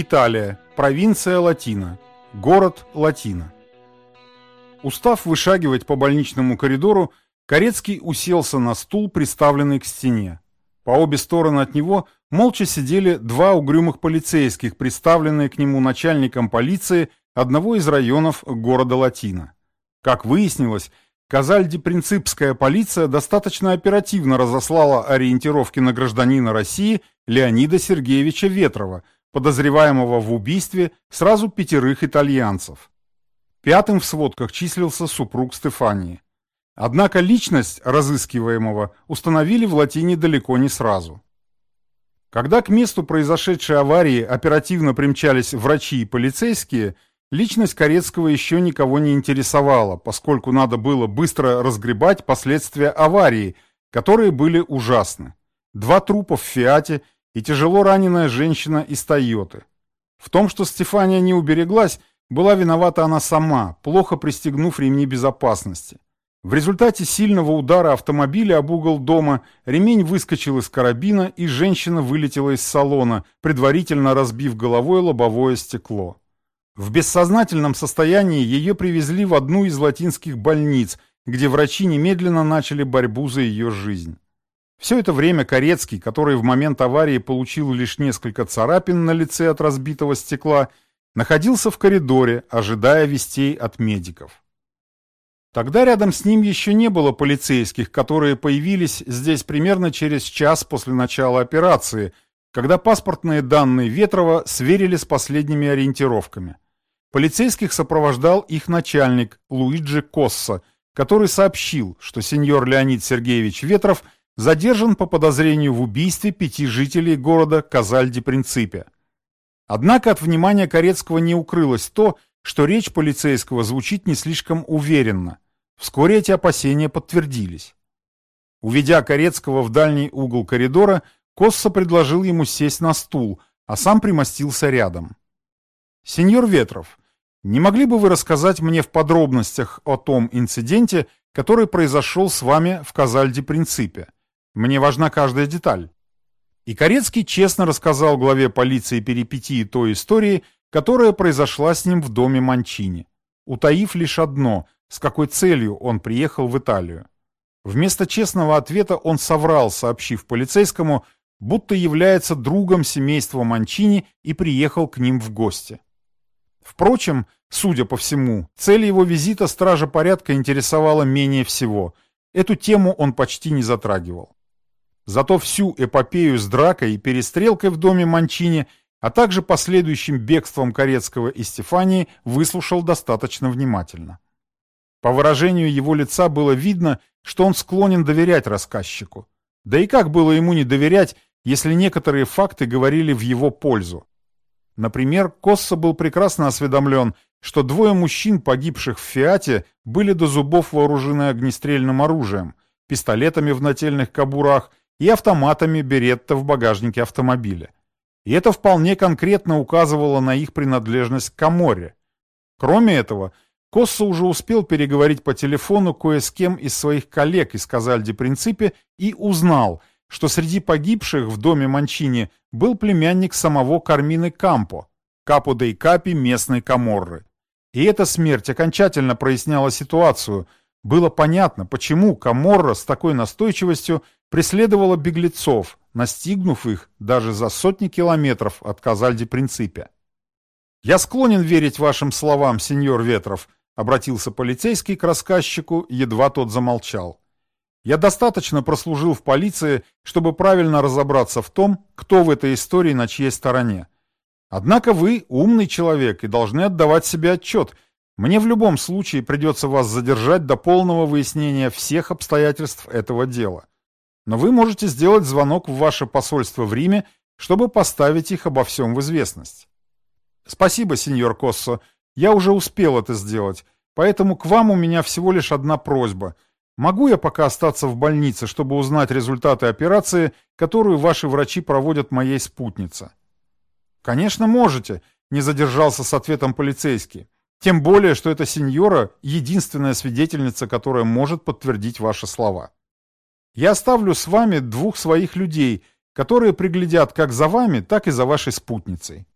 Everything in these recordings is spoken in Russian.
Италия, провинция Латина, город Латина. Устав вышагивать по больничному коридору, Корецкий уселся на стул, приставленный к стене. По обе стороны от него молча сидели два угрюмых полицейских, представленные к нему начальником полиции одного из районов города Латина. Как выяснилось, Казальди-Принципская полиция достаточно оперативно разослала ориентировки на гражданина России Леонида Сергеевича Ветрова – подозреваемого в убийстве сразу пятерых итальянцев. Пятым в сводках числился супруг Стефании. Однако личность разыскиваемого установили в Латине далеко не сразу. Когда к месту произошедшей аварии оперативно примчались врачи и полицейские, личность Корецкого еще никого не интересовала, поскольку надо было быстро разгребать последствия аварии, которые были ужасны. Два трупа в «Фиате» и тяжело раненая женщина из Тойоты. В том, что Стефания не убереглась, была виновата она сама, плохо пристегнув ремни безопасности. В результате сильного удара автомобиля об угол дома ремень выскочил из карабина, и женщина вылетела из салона, предварительно разбив головой лобовое стекло. В бессознательном состоянии ее привезли в одну из латинских больниц, где врачи немедленно начали борьбу за ее жизнь. Все это время Корецкий, который в момент аварии получил лишь несколько царапин на лице от разбитого стекла, находился в коридоре, ожидая вестей от медиков. Тогда рядом с ним еще не было полицейских, которые появились здесь примерно через час после начала операции, когда паспортные данные Ветрова сверили с последними ориентировками. Полицейских сопровождал их начальник Луиджи Косса, который сообщил, что сеньор Леонид Сергеевич Ветров – задержан по подозрению в убийстве пяти жителей города Казальди-Принципе. Однако от внимания Корецкого не укрылось то, что речь полицейского звучит не слишком уверенно. Вскоре эти опасения подтвердились. Уведя Корецкого в дальний угол коридора, Косса предложил ему сесть на стул, а сам примостился рядом. «Сеньор Ветров, не могли бы вы рассказать мне в подробностях о том инциденте, который произошел с вами в Казальде-Принципе?» Мне важна каждая деталь. И Корецкий честно рассказал главе полиции перипетии той истории, которая произошла с ним в доме Манчини, утаив лишь одно, с какой целью он приехал в Италию. Вместо честного ответа он соврал, сообщив полицейскому, будто является другом семейства Манчини и приехал к ним в гости. Впрочем, судя по всему, цель его визита стража порядка интересовала менее всего. Эту тему он почти не затрагивал. Зато всю эпопею с дракой и перестрелкой в доме Манчини, а также последующим бегством Корецкого и Стефании выслушал достаточно внимательно. По выражению его лица было видно, что он склонен доверять рассказчику. Да и как было ему не доверять, если некоторые факты говорили в его пользу? Например, Косса был прекрасно осведомлен, что двое мужчин, погибших в Фиате, были до зубов вооружены огнестрельным оружием, пистолетами в нательных кобурах и автоматами Беретта в багажнике автомобиля. И это вполне конкретно указывало на их принадлежность к Каморе. Кроме этого, Косса уже успел переговорить по телефону кое с кем из своих коллег из Казальди-Принципе и узнал, что среди погибших в доме Манчини был племянник самого Кармины Кампо, Капо дей Капи местной Каморры. И эта смерть окончательно проясняла ситуацию. Было понятно, почему Каморра с такой настойчивостью преследовала беглецов, настигнув их даже за сотни километров от Казальди-Принципе. «Я склонен верить вашим словам, сеньор Ветров», — обратился полицейский к рассказчику, едва тот замолчал. «Я достаточно прослужил в полиции, чтобы правильно разобраться в том, кто в этой истории на чьей стороне. Однако вы умный человек и должны отдавать себе отчет. Мне в любом случае придется вас задержать до полного выяснения всех обстоятельств этого дела но вы можете сделать звонок в ваше посольство в Риме, чтобы поставить их обо всем в известность. Спасибо, сеньор Коссо, я уже успел это сделать, поэтому к вам у меня всего лишь одна просьба. Могу я пока остаться в больнице, чтобы узнать результаты операции, которую ваши врачи проводят моей спутнице? Конечно, можете, не задержался с ответом полицейский. Тем более, что эта сеньора — единственная свидетельница, которая может подтвердить ваши слова. Я оставлю с вами двух своих людей, которые приглядят как за вами, так и за вашей спутницей.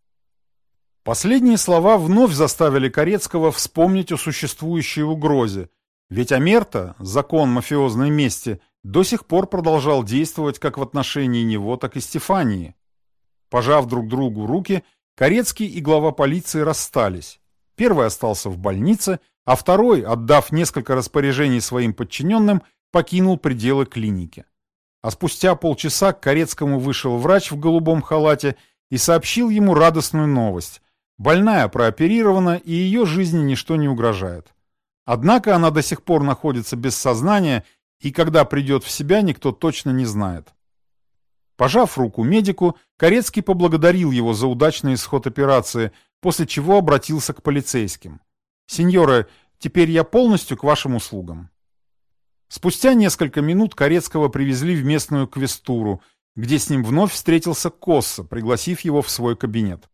Последние слова вновь заставили Корецкого вспомнить о существующей угрозе, ведь Амерта, закон мафиозной мести, до сих пор продолжал действовать как в отношении него, так и Стефании. Пожав друг другу руки, Корецкий и глава полиции расстались. Первый остался в больнице, а второй, отдав несколько распоряжений своим подчиненным, покинул пределы клиники. А спустя полчаса к Корецкому вышел врач в голубом халате и сообщил ему радостную новость. Больная прооперирована, и ее жизни ничто не угрожает. Однако она до сих пор находится без сознания, и когда придет в себя, никто точно не знает. Пожав руку медику, Корецкий поблагодарил его за удачный исход операции, после чего обратился к полицейским. «Сеньоры, теперь я полностью к вашим услугам». Спустя несколько минут Корецкого привезли в местную квестуру, где с ним вновь встретился Косса, пригласив его в свой кабинет.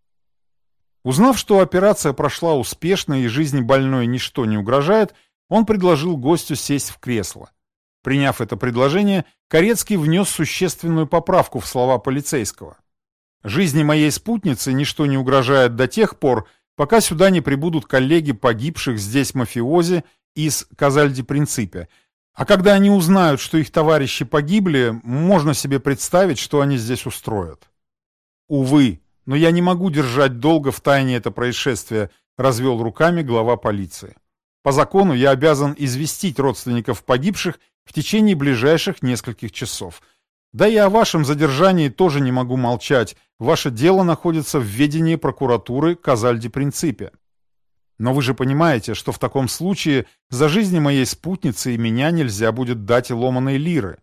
Узнав, что операция прошла успешно и жизни больной ничто не угрожает, он предложил гостю сесть в кресло. Приняв это предложение, Корецкий внес существенную поправку в слова полицейского. Жизни моей спутницы ничто не угрожает до тех пор, пока сюда не прибудут коллеги погибших здесь мафиози из Казальди-Принципе. А когда они узнают, что их товарищи погибли, можно себе представить, что они здесь устроят. Увы, но я не могу держать долго в тайне это происшествие, развел руками глава полиции. По закону я обязан известить родственников погибших в течение ближайших нескольких часов – да и о вашем задержании тоже не могу молчать. Ваше дело находится в ведении прокуратуры Казальди-Принципе. Но вы же понимаете, что в таком случае за жизни моей спутницы и меня нельзя будет дать ломаной лиры.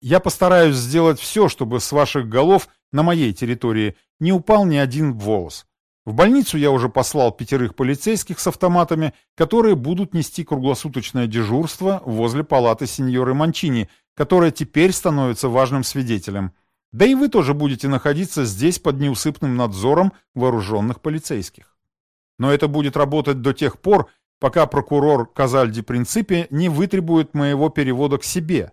Я постараюсь сделать все, чтобы с ваших голов на моей территории не упал ни один волос. В больницу я уже послал пятерых полицейских с автоматами, которые будут нести круглосуточное дежурство возле палаты сеньоры Манчини, которая теперь становится важным свидетелем. Да и вы тоже будете находиться здесь под неусыпным надзором вооруженных полицейских. Но это будет работать до тех пор, пока прокурор Казальди Принципе не вытребует моего перевода к себе.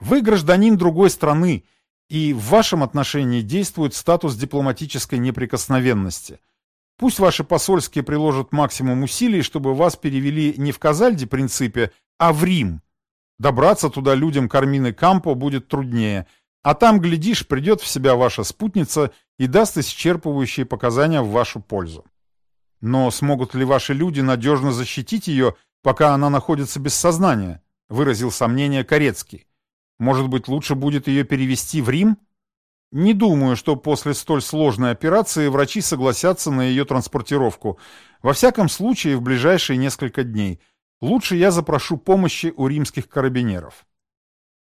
Вы гражданин другой страны, и в вашем отношении действует статус дипломатической неприкосновенности. Пусть ваши посольские приложат максимум усилий, чтобы вас перевели не в Казальди принципе, а в Рим. Добраться туда людям Кармины Кампо будет труднее, а там, глядишь, придет в себя ваша спутница и даст исчерпывающие показания в вашу пользу. Но смогут ли ваши люди надежно защитить ее, пока она находится без сознания? Выразил сомнение Корецкий. Может быть, лучше будет ее перевести в Рим? Не думаю, что после столь сложной операции врачи согласятся на ее транспортировку. Во всяком случае, в ближайшие несколько дней. Лучше я запрошу помощи у римских карабинеров.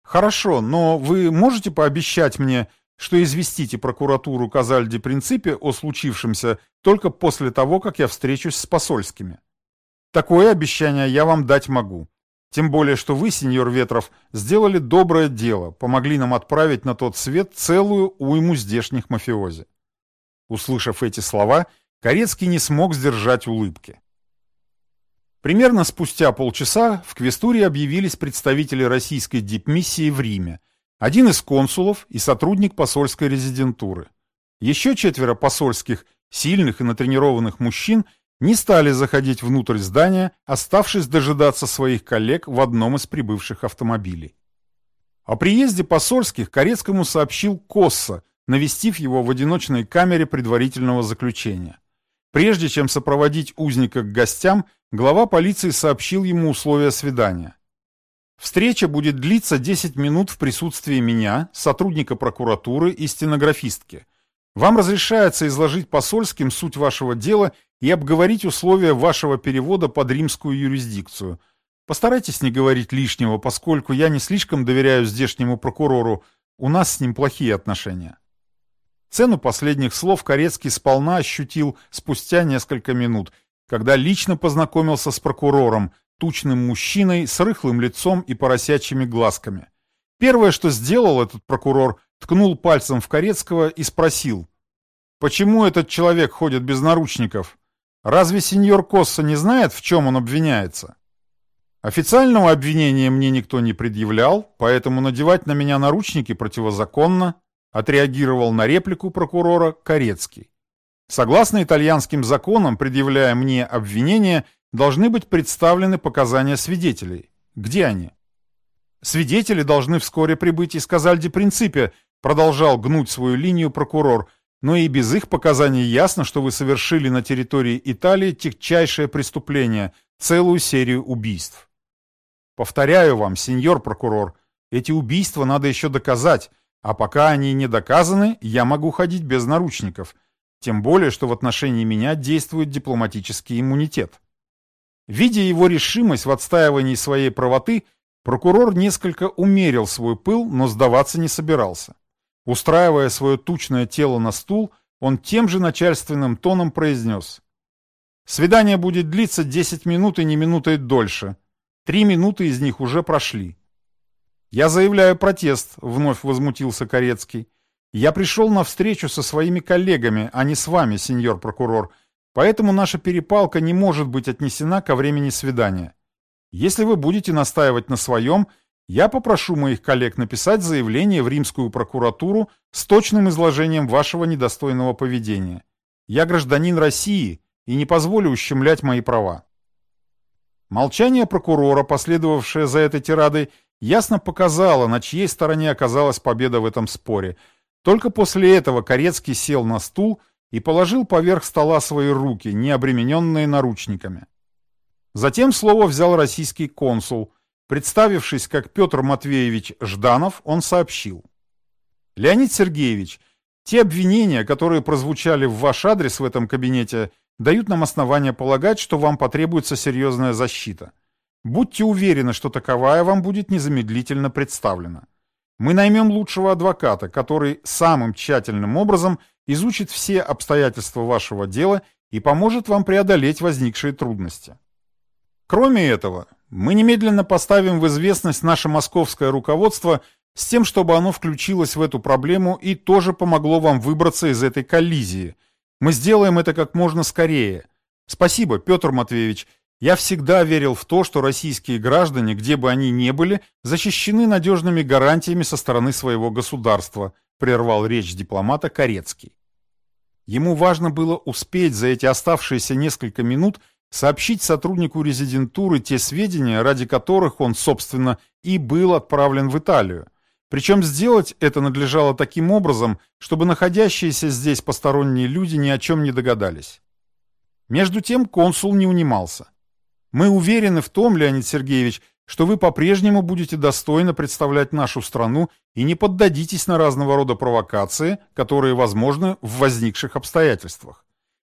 Хорошо, но вы можете пообещать мне, что известите прокуратуру Казальди Принципе о случившемся только после того, как я встречусь с посольскими? Такое обещание я вам дать могу. Тем более, что вы, сеньор Ветров, сделали доброе дело, помогли нам отправить на тот свет целую уйму здешних мафиози. Услышав эти слова, Корецкий не смог сдержать улыбки. Примерно спустя полчаса в Квестуре объявились представители российской дипмиссии в Риме, один из консулов и сотрудник посольской резидентуры. Еще четверо посольских, сильных и натренированных мужчин – не стали заходить внутрь здания, оставшись дожидаться своих коллег в одном из прибывших автомобилей. О приезде посольских Корецкому сообщил Косса, навестив его в одиночной камере предварительного заключения. Прежде чем сопроводить узника к гостям, глава полиции сообщил ему условия свидания. Встреча будет длиться 10 минут в присутствии меня, сотрудника прокуратуры и стенографистки. Вам разрешается изложить посольским суть вашего дела и обговорить условия вашего перевода под римскую юрисдикцию. Постарайтесь не говорить лишнего, поскольку я не слишком доверяю здешнему прокурору, у нас с ним плохие отношения. Цену последних слов Корецкий сполна ощутил спустя несколько минут, когда лично познакомился с прокурором, тучным мужчиной с рыхлым лицом и поросячьими глазками. Первое, что сделал этот прокурор, ткнул пальцем в Корецкого и спросил, «Почему этот человек ходит без наручников?» Разве сеньор Косса не знает, в чем он обвиняется? Официального обвинения мне никто не предъявлял, поэтому надевать на меня наручники противозаконно, отреагировал на реплику прокурора Корецкий. Согласно итальянским законам, предъявляя мне обвинения, должны быть представлены показания свидетелей. Где они? Свидетели должны вскоре прибыть из Казальди-Принципе, продолжал гнуть свою линию прокурор, но и без их показаний ясно, что вы совершили на территории Италии тягчайшее преступление, целую серию убийств. Повторяю вам, сеньор прокурор, эти убийства надо еще доказать, а пока они не доказаны, я могу ходить без наручников, тем более, что в отношении меня действует дипломатический иммунитет. Видя его решимость в отстаивании своей правоты, прокурор несколько умерил свой пыл, но сдаваться не собирался. Устраивая свое тучное тело на стул, он тем же начальственным тоном произнес. «Свидание будет длиться 10 минут и не минутой дольше. Три минуты из них уже прошли. «Я заявляю протест», — вновь возмутился Корецкий. «Я пришел на встречу со своими коллегами, а не с вами, сеньор прокурор, поэтому наша перепалка не может быть отнесена ко времени свидания. Если вы будете настаивать на своем, я попрошу моих коллег написать заявление в римскую прокуратуру с точным изложением вашего недостойного поведения. Я гражданин России и не позволю ущемлять мои права. Молчание прокурора, последовавшее за этой тирадой, ясно показало, на чьей стороне оказалась победа в этом споре. Только после этого Корецкий сел на стул и положил поверх стола свои руки, не обремененные наручниками. Затем слово взял российский консул. Представившись как Петр Матвеевич Жданов, он сообщил. «Леонид Сергеевич, те обвинения, которые прозвучали в ваш адрес в этом кабинете, дают нам основания полагать, что вам потребуется серьезная защита. Будьте уверены, что таковая вам будет незамедлительно представлена. Мы наймем лучшего адвоката, который самым тщательным образом изучит все обстоятельства вашего дела и поможет вам преодолеть возникшие трудности. Кроме этого, мы немедленно поставим в известность наше московское руководство с тем, чтобы оно включилось в эту проблему и тоже помогло вам выбраться из этой коллизии – мы сделаем это как можно скорее. Спасибо, Петр Матвеевич. Я всегда верил в то, что российские граждане, где бы они ни были, защищены надежными гарантиями со стороны своего государства, прервал речь дипломата Корецкий. Ему важно было успеть за эти оставшиеся несколько минут сообщить сотруднику резидентуры те сведения, ради которых он, собственно, и был отправлен в Италию. Причем сделать это надлежало таким образом, чтобы находящиеся здесь посторонние люди ни о чем не догадались. Между тем консул не унимался. «Мы уверены в том, Леонид Сергеевич, что вы по-прежнему будете достойно представлять нашу страну и не поддадитесь на разного рода провокации, которые возможны в возникших обстоятельствах.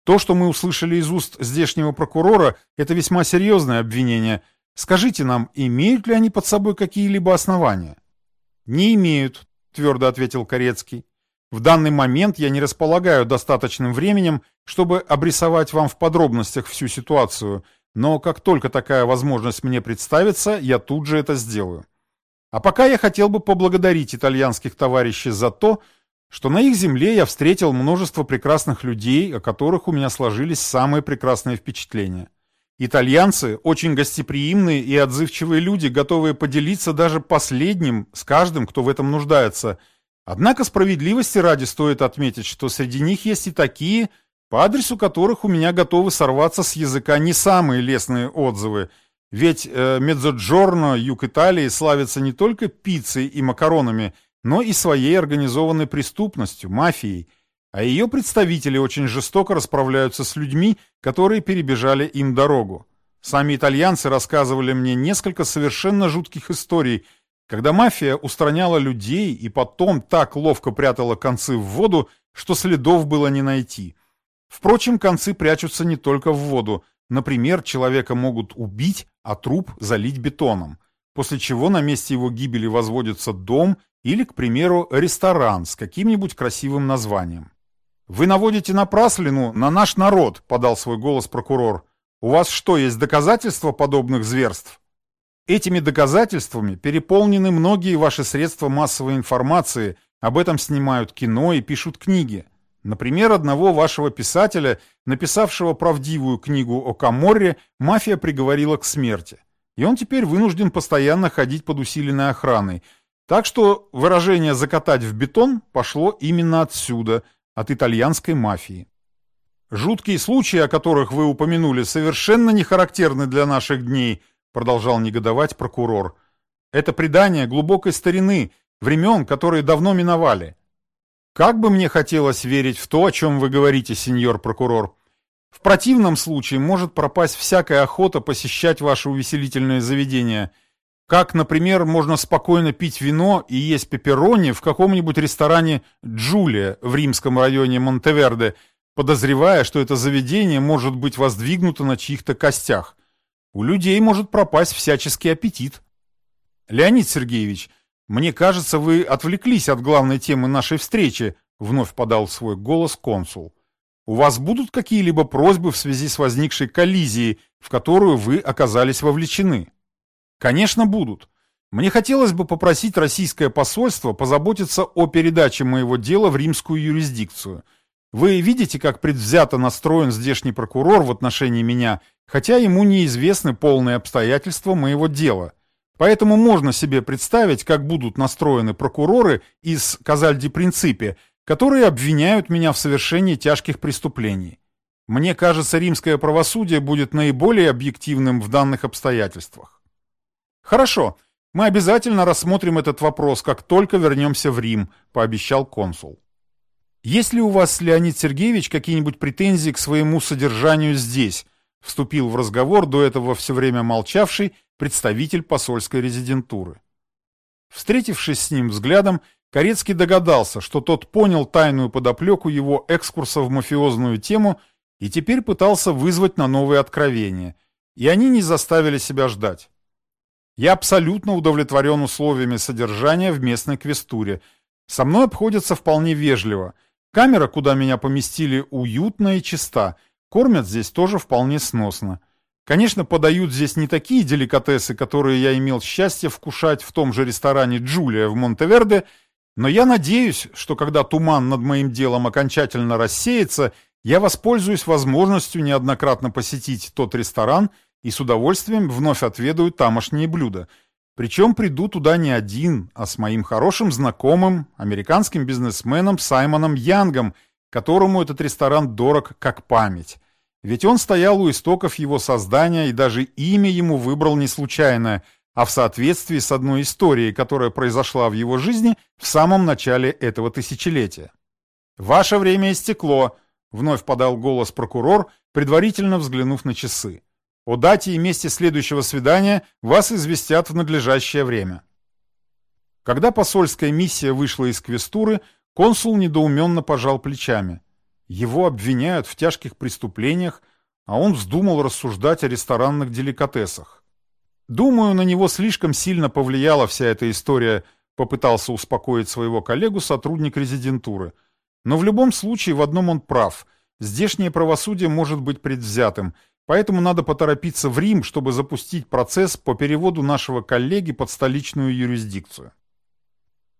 То, что мы услышали из уст здешнего прокурора, это весьма серьезное обвинение. Скажите нам, имеют ли они под собой какие-либо основания?» «Не имеют», — твердо ответил Корецкий. «В данный момент я не располагаю достаточным временем, чтобы обрисовать вам в подробностях всю ситуацию, но как только такая возможность мне представится, я тут же это сделаю. А пока я хотел бы поблагодарить итальянских товарищей за то, что на их земле я встретил множество прекрасных людей, о которых у меня сложились самые прекрасные впечатления. Итальянцы очень гостеприимные и отзывчивые люди, готовые поделиться даже последним с каждым, кто в этом нуждается. Однако справедливости ради стоит отметить, что среди них есть и такие, по адресу которых у меня готовы сорваться с языка не самые лестные отзывы. Ведь э, Медзоджорно, юг Италии, славится не только пиццей и макаронами, но и своей организованной преступностью, мафией – а ее представители очень жестоко расправляются с людьми, которые перебежали им дорогу. Сами итальянцы рассказывали мне несколько совершенно жутких историй, когда мафия устраняла людей и потом так ловко прятала концы в воду, что следов было не найти. Впрочем, концы прячутся не только в воду. Например, человека могут убить, а труп залить бетоном, после чего на месте его гибели возводится дом или, к примеру, ресторан с каким-нибудь красивым названием. «Вы наводите напраслину на наш народ», — подал свой голос прокурор. «У вас что, есть доказательства подобных зверств?» Этими доказательствами переполнены многие ваши средства массовой информации, об этом снимают кино и пишут книги. Например, одного вашего писателя, написавшего правдивую книгу о Каморре, мафия приговорила к смерти. И он теперь вынужден постоянно ходить под усиленной охраной. Так что выражение «закатать в бетон» пошло именно отсюда, от итальянской мафии. «Жуткие случаи, о которых вы упомянули, совершенно не характерны для наших дней», продолжал негодовать прокурор. «Это предание глубокой старины, времен, которые давно миновали. Как бы мне хотелось верить в то, о чем вы говорите, сеньор прокурор. В противном случае может пропасть всякая охота посещать ваши увеселительные заведения. Как, например, можно спокойно пить вино и есть пепперони в каком-нибудь ресторане «Джулия» в римском районе Монтеверде, подозревая, что это заведение может быть воздвигнуто на чьих-то костях. У людей может пропасть всяческий аппетит. Леонид Сергеевич, «Мне кажется, вы отвлеклись от главной темы нашей встречи», — вновь подал свой голос консул. «У вас будут какие-либо просьбы в связи с возникшей коллизией, в которую вы оказались вовлечены?» «Конечно, будут. Мне хотелось бы попросить российское посольство позаботиться о передаче моего дела в римскую юрисдикцию. Вы видите, как предвзято настроен здешний прокурор в отношении меня, хотя ему неизвестны полные обстоятельства моего дела». Поэтому можно себе представить, как будут настроены прокуроры из Казальди-Принципе, которые обвиняют меня в совершении тяжких преступлений. Мне кажется, римское правосудие будет наиболее объективным в данных обстоятельствах. Хорошо, мы обязательно рассмотрим этот вопрос, как только вернемся в Рим, пообещал консул. Есть ли у вас, Леонид Сергеевич, какие-нибудь претензии к своему содержанию здесь? Вступил в разговор до этого все время молчавший представитель посольской резидентуры. Встретившись с ним взглядом, Корецкий догадался, что тот понял тайную подоплеку его экскурса в мафиозную тему и теперь пытался вызвать на новые откровения, и они не заставили себя ждать. Я абсолютно удовлетворен условиями содержания в местной квестуре. Со мной обходятся вполне вежливо. Камера, куда меня поместили, уютная и чиста. Кормят здесь тоже вполне сносно. Конечно, подают здесь не такие деликатесы, которые я имел счастье вкушать в том же ресторане «Джулия» в Монтеверде, но я надеюсь, что когда туман над моим делом окончательно рассеется, я воспользуюсь возможностью неоднократно посетить тот ресторан и с удовольствием вновь отведаю тамошние блюда. Причем приду туда не один, а с моим хорошим знакомым, американским бизнесменом Саймоном Янгом, которому этот ресторан дорог как память. Ведь он стоял у истоков его создания и даже имя ему выбрал не случайно, а в соответствии с одной историей, которая произошла в его жизни в самом начале этого тысячелетия. «Ваше время истекло», — вновь подал голос прокурор, предварительно взглянув на часы. «О дате и месте следующего свидания вас известят в надлежащее время». Когда посольская миссия вышла из Квестуры, консул недоуменно пожал плечами. Его обвиняют в тяжких преступлениях, а он вздумал рассуждать о ресторанных деликатесах. Думаю, на него слишком сильно повлияла вся эта история, попытался успокоить своего коллегу сотрудник резидентуры. Но в любом случае в одном он прав. Здешнее правосудие может быть предвзятым, поэтому надо поторопиться в Рим, чтобы запустить процесс по переводу нашего коллеги под столичную юрисдикцию.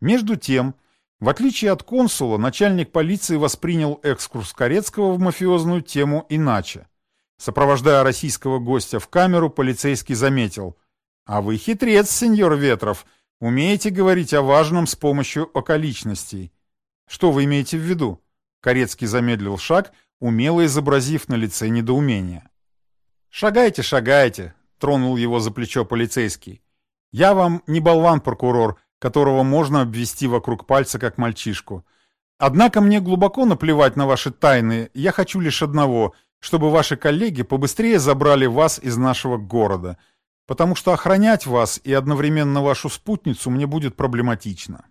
Между тем, в отличие от консула, начальник полиции воспринял экскурс Корецкого в мафиозную тему иначе. Сопровождая российского гостя в камеру, полицейский заметил. «А вы хитрец, сеньор Ветров, умеете говорить о важном с помощью околичностей». «Что вы имеете в виду?» Корецкий замедлил шаг, умело изобразив на лице недоумение. «Шагайте, шагайте», — тронул его за плечо полицейский. «Я вам не болван-прокурор, которого можно обвести вокруг пальца, как мальчишку. Однако мне глубоко наплевать на ваши тайны, я хочу лишь одного, чтобы ваши коллеги побыстрее забрали вас из нашего города, потому что охранять вас и одновременно вашу спутницу мне будет проблематично.